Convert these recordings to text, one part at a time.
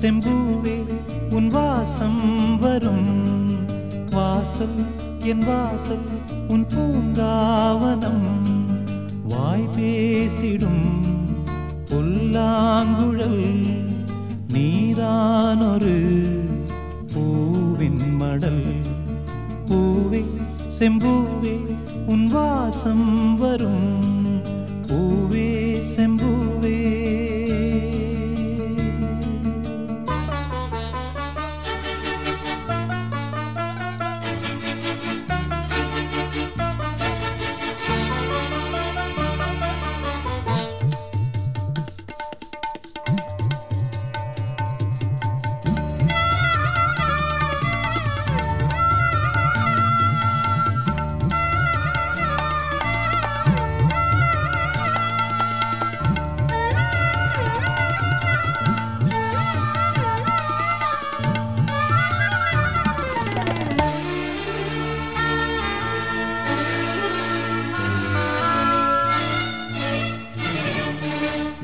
செம்பூவே உன் வாசம் வரும். வாசல் என் வாசல் உன் பூங்காவனம். வாய் பேசிடும் புல்லாங்குழல் நீதானொரு பூவின் மடல். பூவே செம்பூவே உன் வாசம் வரும்.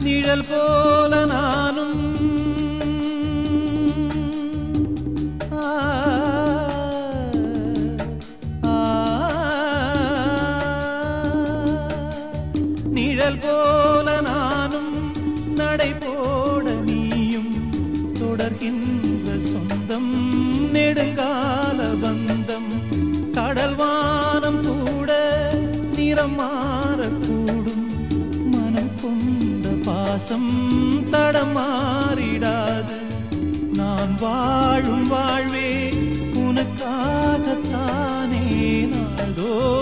நிழல் போல நானும். நிழல் போல நானும் நடை போட நீயும். தொடர்கின்ற சொந்தம் நெடுங்கால பந்தம். கடல் வானம் கூட நிறம் மாறக்கூடும். மனம் கொண்ட பாசம் தடமாறிடாது. நான் வாழும் வாழ்வே உனக்காகத்தானே நாள்தோறும்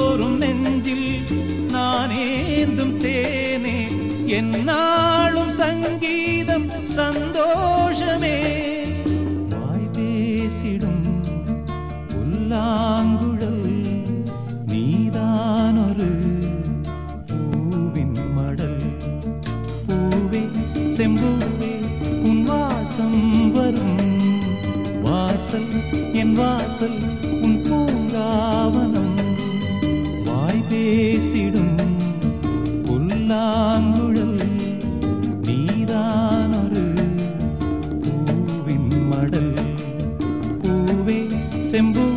செம்பூவே உன் வாசம் வரும். வாசல் என் வாசல் உன் பூங்காவனம். வாய் பேசிடும் புல்லாங்குழல் நீதானொரு பூவின் மடல். பூவே செம்பூ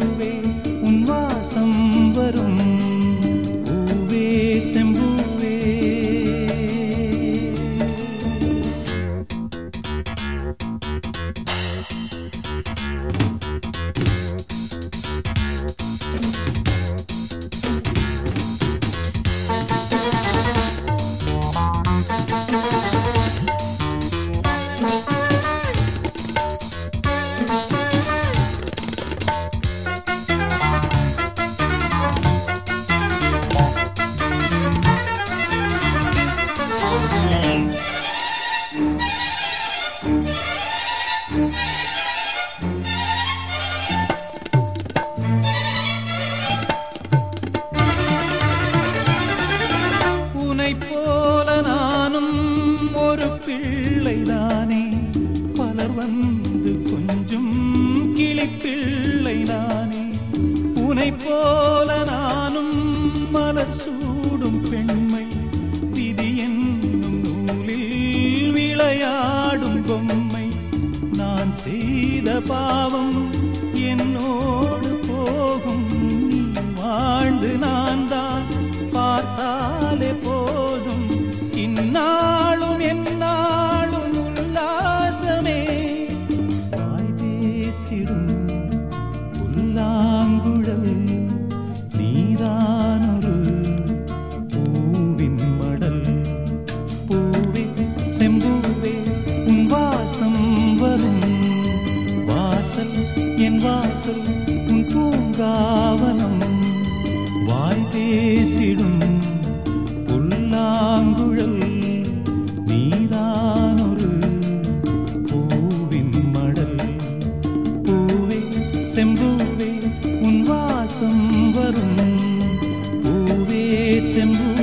உனை போல நானும் ஒரு பிள்ளைதானே. பலர் வந்து கொஞ்சம் கிளிப்பிள்ளை நானே. உனை போல நான் செய்த பாவம் என்னோடு போகும். நீ வாழ்ந்து நான் தான் பார்த்தாலே போதும். இந்நாளும் எந்நாளும் செம்பூவே